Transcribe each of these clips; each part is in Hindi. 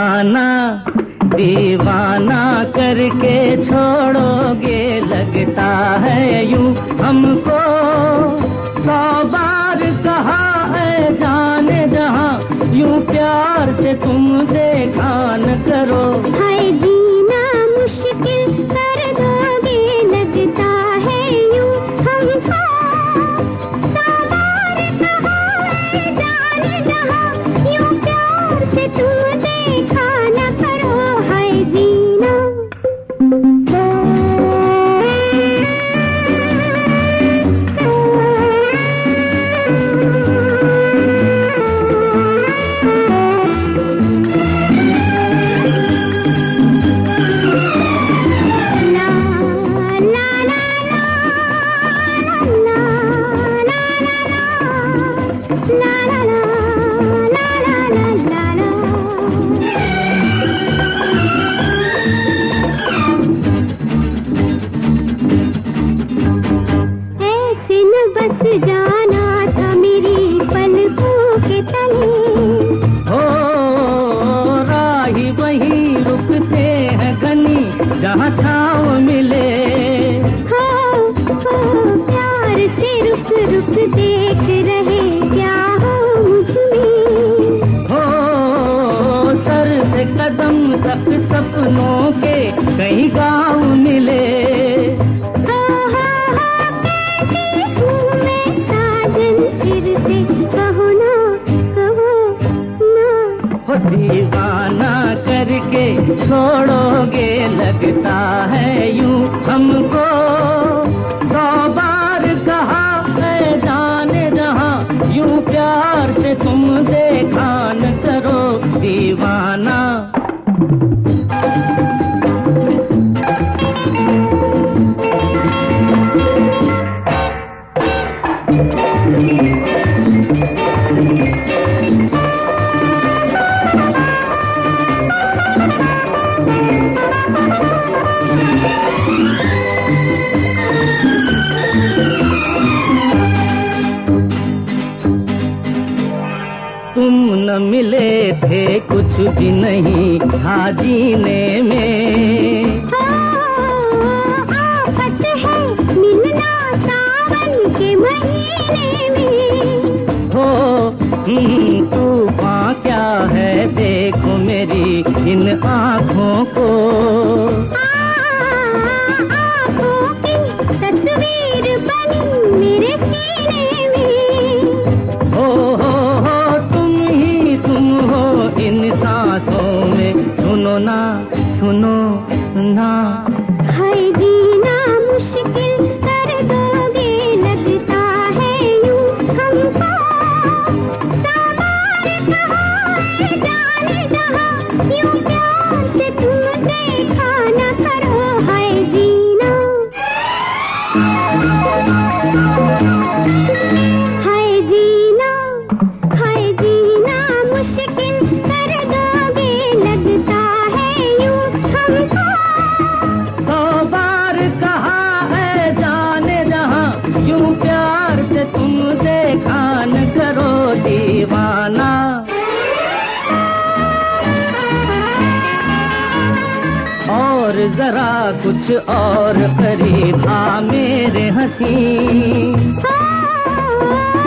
दीवाना दीवाना करके छोड़ोगे लगता है यूँ हमको। सौ बार कहा है जाने जहाँ, यूँ प्यार से तुम देखा न करो हाय कदम तक सपनों के कहीं गाँव मिले। दीवाना करके छोड़ोगे लगता है यूँ हमको। भी नहीं था जीने में। हो आफत है मिलना सावन के महीने में। हो तूफ़ान क्या है देखो मेरी इन आँखों को। में। सुनो ना सुनो ना। हाय जीना मुश्किल जरा कुछ और करीब आ मेरे हसी। हो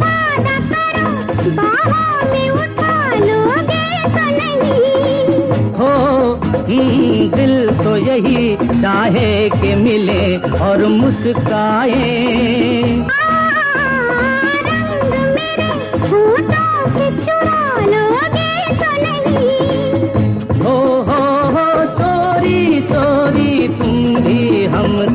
वादा करो बाहों में उठा लोगे तो नहीं। हो हम्म, दिल तो यही चाहे के मिले और मुस्काए।